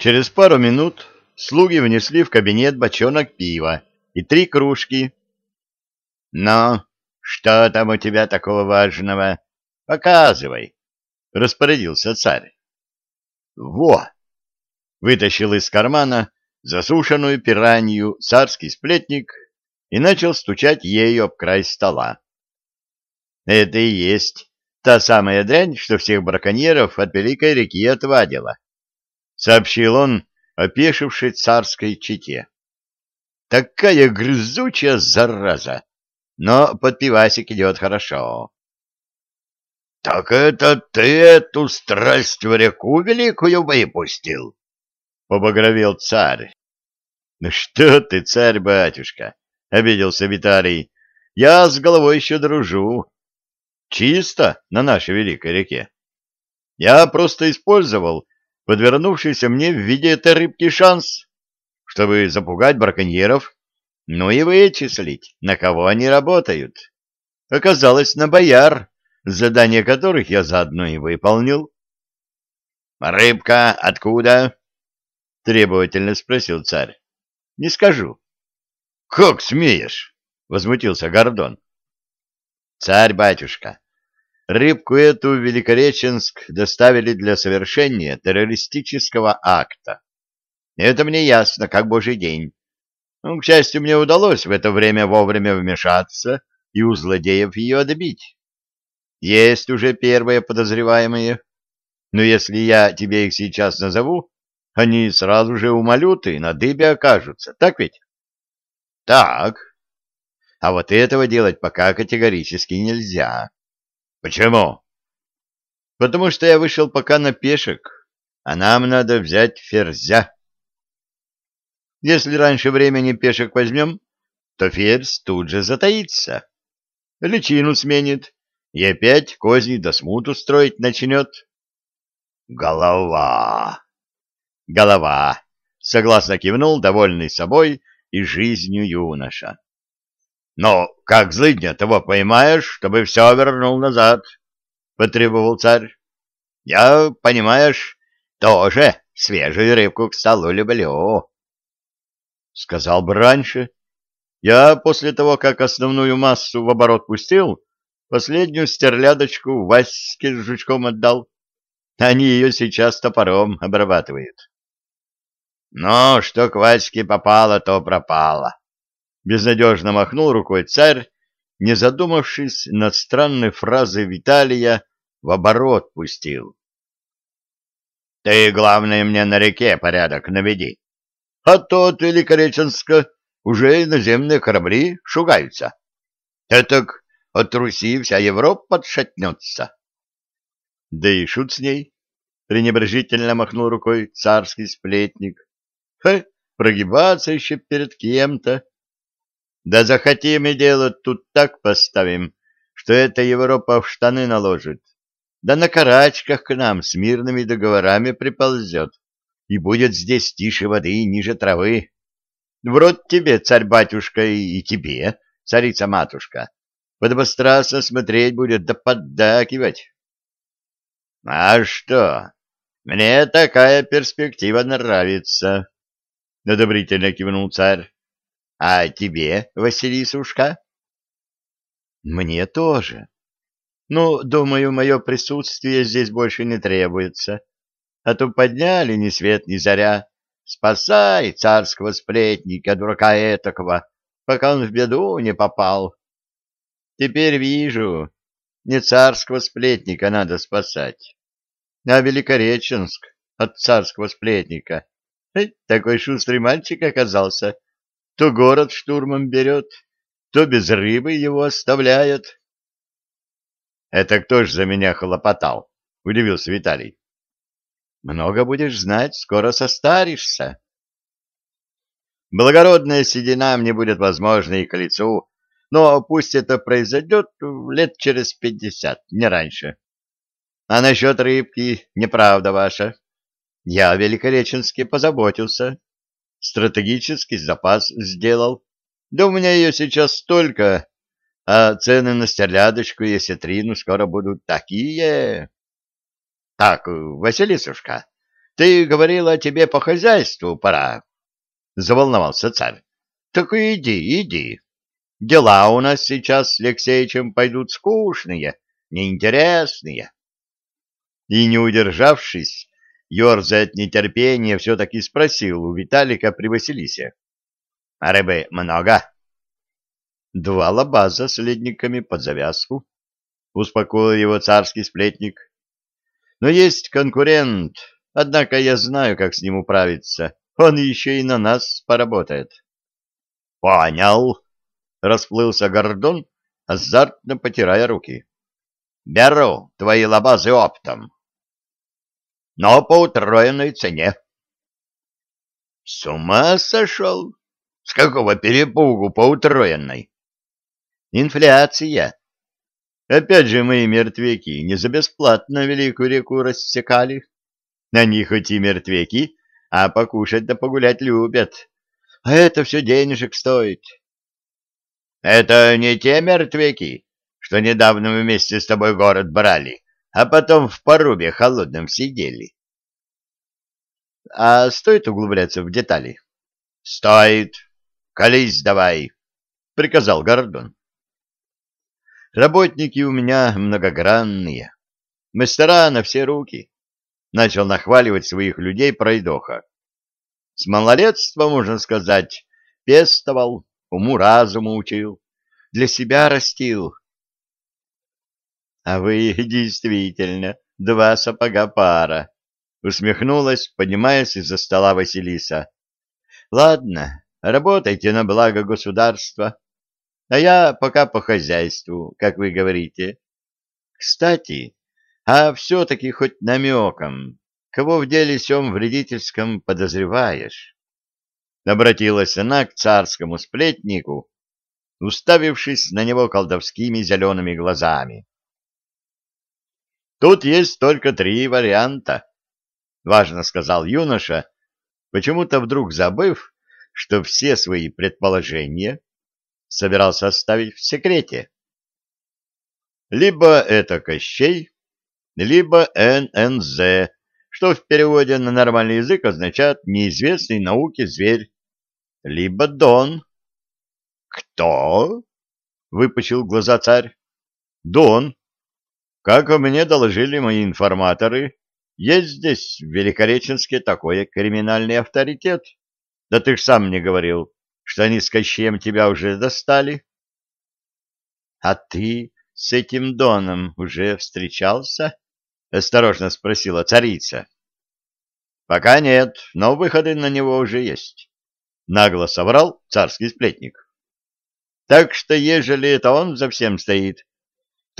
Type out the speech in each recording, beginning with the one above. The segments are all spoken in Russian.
Через пару минут слуги внесли в кабинет бочонок пива и три кружки. — Ну, что там у тебя такого важного? Показывай, — распорядился царь. — Во! — вытащил из кармана засушенную пиранью царский сплетник и начал стучать ею об край стола. Это и есть та самая дрянь, что всех браконьеров от Великой реки отвадила, — сообщил он опешившей царской чете. Такая грызучая зараза, но под пивасик идет хорошо. — Так это ты эту страсть в реку великую выпустил? — побагровел царь. — Ну что ты, царь-батюшка, — обиделся Виталий, — я с головой еще дружу. Чисто на нашей великой реке. Я просто использовал подвернувшийся мне в виде этой рыбки шанс, чтобы запугать браконьеров, ну и вычислить, на кого они работают. Оказалось, на бояр, задание которых я заодно и выполнил. — Рыбка откуда? — требовательно спросил царь. — Не скажу. — Как смеешь? — возмутился Гордон. — Царь-батюшка, Рыбку эту в Великореченск доставили для совершения террористического акта. Это мне ясно, как божий день. Ну, к счастью, мне удалось в это время вовремя вмешаться и у злодеев ее отбить. Есть уже первые подозреваемые. Но если я тебе их сейчас назову, они сразу же умолют и на дыбе окажутся. Так ведь? Так. А вот этого делать пока категорически нельзя. Почему? Потому что я вышел пока на пешек, а нам надо взять ферзя. Если раньше времени пешек возьмем, то ферзь тут же затаится, личину сменит и опять козий до смуту строить начнет. Голова! Голова! Согласно кивнул, довольный собой и жизнью юноша. Но как злыдня того поймаешь, чтобы все вернул назад? — потребовал царь. — Я, понимаешь, тоже свежую рыбку к столу люблю. — Сказал бы раньше. Я после того, как основную массу в оборот пустил, последнюю стерлядочку Ваське с жучком отдал. Они ее сейчас топором обрабатывают. — Ну, что к Ваське попало, то пропало. Безнадежно махнул рукой царь, не задумавшись над странной фразой Виталия, в оборот пустил. — Ты, главное, мне на реке порядок наведи. А то от Великореченска уже иноземные корабли шугаются. Этак от Руси вся Европа подшатнется. — Да и шут с ней, — пренебрежительно махнул рукой царский сплетник. — Хе, прогибаться еще перед кем-то. Да захотим и делать тут так поставим, что эта Европа в штаны наложит. Да на карачках к нам с мирными договорами приползет, и будет здесь тише воды и ниже травы. В рот тебе, царь-батюшка, и тебе, царица-матушка. Подобострастно смотреть будет да поддакивать. — А что? Мне такая перспектива нравится, — одобрительно кивнул царь. А тебе, Василисушка? Мне тоже. Ну, думаю, мое присутствие здесь больше не требуется. А то подняли ни свет ни заря. Спасай царского сплетника, дурака этакого, пока он в беду не попал. Теперь вижу, не царского сплетника надо спасать, а Великореченск от царского сплетника. Такой шустрый мальчик оказался — то город штурмом берет, то без рыбы его оставляет. — Это кто ж за меня хлопотал? — удивился Виталий. — Много будешь знать, скоро состаришься. Благородная седина мне будет возможна и к лицу, но пусть это произойдет лет через пятьдесят, не раньше. А насчет рыбки неправда ваша. Я великореченски позаботился стратегический запас сделал. Да у меня ее сейчас столько, а цены на стерлядочку и осетрину скоро будут такие. Так, Василисушка, Ты говорила, тебе по хозяйству пора. Заволновался царь. Так иди, иди. Дела у нас сейчас с Алексеичем пойдут скучные, неинтересные. И, не удержавшись, ерзая от нетерпения, все-таки спросил у Виталика при Василисе. — А рыбы много? — Два лабаза с ледниками под завязку, — успокоил его царский сплетник. — Но есть конкурент, однако я знаю, как с ним управиться. Он еще и на нас поработает. — Понял, — расплылся Гордон, азартно потирая руки. — Беру твои лабазы оптом. Но по утроенной цене. — С ума сошел? С какого перепугу по утроенной? — Инфляция. Опять же мои мертвяки не за бесплатно великую реку рассекали. Они хоть и мертвяки, а покушать да погулять любят. А это все денежек стоит. — Это не те мертвяки, что недавно вместе с тобой город брали, а потом в порубе холодном сидели. — А стоит углубляться в детали? — Стоит. Колись давай, — приказал Гордон. Работники у меня многогранные, мастера на все руки. Начал нахваливать своих людей пройдоха. С малолетства, можно сказать, пестовал, уму-разуму учил, для себя растил. — А вы действительно два сапога пара, — усмехнулась, поднимаясь из-за стола Василиса. — Ладно, работайте на благо государства, а я пока по хозяйству, как вы говорите. Кстати, а все-таки хоть намеком, кого в деле сем вредительском подозреваешь? Обратилась она к царскому сплетнику, уставившись на него колдовскими зелеными глазами. Тут есть только три варианта, — важно сказал юноша, почему-то вдруг забыв, что все свои предположения собирался оставить в секрете. Либо это Кощей, либо ННЗ, что в переводе на нормальный язык означает «неизвестный науке зверь», либо Дон. «Кто?» — выпучил глаза царь. «Дон. Как мне доложили мои информаторы, есть здесь в Великореченске такой криминальный авторитет. Да ты ж сам мне говорил, что они с Кощеем тебя уже достали. — А ты с этим Доном уже встречался? — осторожно спросила царица. — Пока нет, но выходы на него уже есть. Нагло соврал царский сплетник. Так что, ежели это он за всем стоит,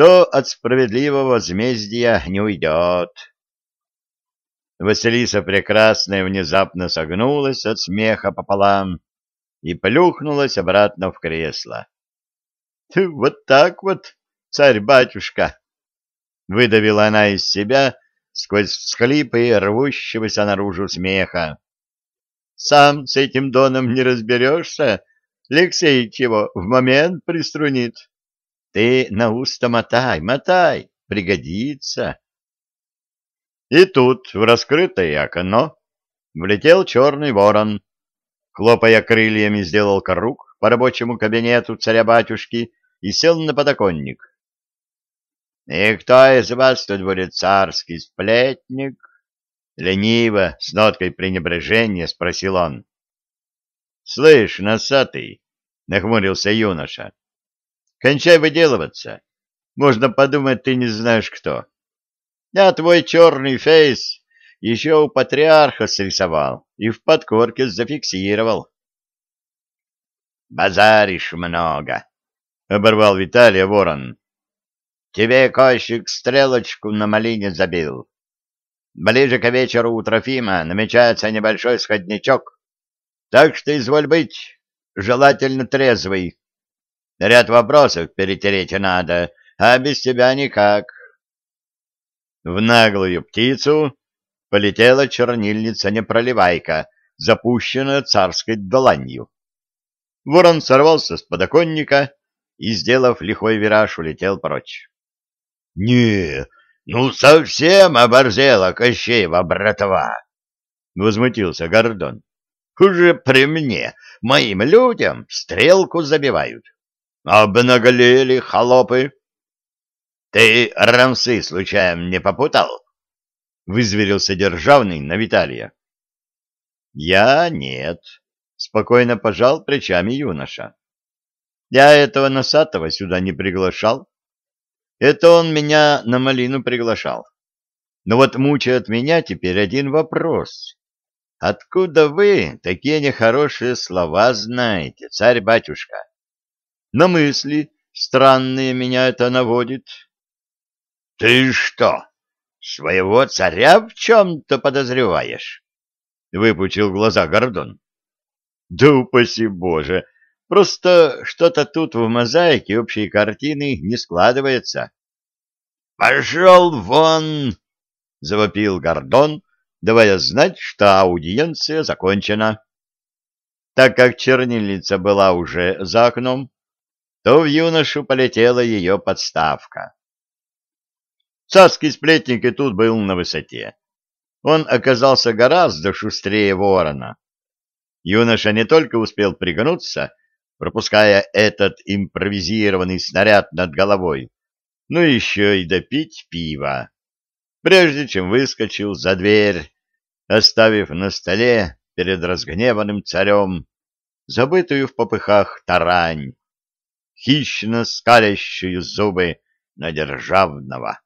то от справедливого возмездия не уйдет. Василиса Прекрасная внезапно согнулась от смеха пополам и плюхнулась обратно в кресло. — Вот так вот, царь-батюшка! — выдавила она из себя сквозь всхлипы рвущегося наружу смеха. — Сам с этим доном не разберешься, Алексей его в момент приструнит. Ты на уста мотай, мотай, пригодится. И тут в раскрытое окно влетел черный ворон, хлопая крыльями, сделал круг по рабочему кабинету царя-батюшки и сел на подоконник. — И кто из вас тут будет царский сплетник? — лениво, с ноткой пренебрежения спросил он. — Слышь, носатый, — нахмурился юноша, — кончай выделываться. Можно подумать, ты не знаешь кто. Я твой черный фейс еще у патриарха срисовал и в подкорке зафиксировал. «Базаришь много», — оборвал Виталия ворон. «Тебе кощик стрелочку на малине забил. Ближе к вечеру у Трофима намечается небольшой сходнячок, так что изволь быть, желательно трезвый. Ряд вопросов перетереть надо, а без тебя никак». В наглую птицу полетела чернильница-непроливайка, запущенная царской доланью. Ворон сорвался с подоконника и, сделав лихой вираж, улетел прочь. — Не, ну совсем оборзела Кощеева братва! — возмутился Гордон. Уже при мне, моим людям, стрелку забивают. Обнаглели холопы. Ты рамсы случаем не попутал? Вызверился державный на Виталия. Я нет, спокойно пожал плечами юноша. Я этого носатого сюда не приглашал. Это он меня на малину приглашал. Но вот мучает меня теперь один вопрос. Откуда вы такие нехорошие слова знаете, царь-батюшка? На мысли странные меня это наводит. — Ты что, своего царя в чем-то подозреваешь? — выпучил глаза Гордон. — Да упаси Боже! Просто что-то тут в мозаике общей картины не складывается. — Пошел вон! — завопил Гордон, давая знать, что аудиенция закончена. Так как чернильница была уже за окном, то в юношу полетела ее подставка. Царский сплетник и тут был на высоте. Он оказался гораздо шустрее ворона. Юноша не только успел пригнуться, пропуская этот импровизированный снаряд над головой, но еще и допить пива прежде чем выскочил за дверь, оставив на столе перед разгневанным царем забытую в попыхах тарань, хищно скалящую зубы на державного.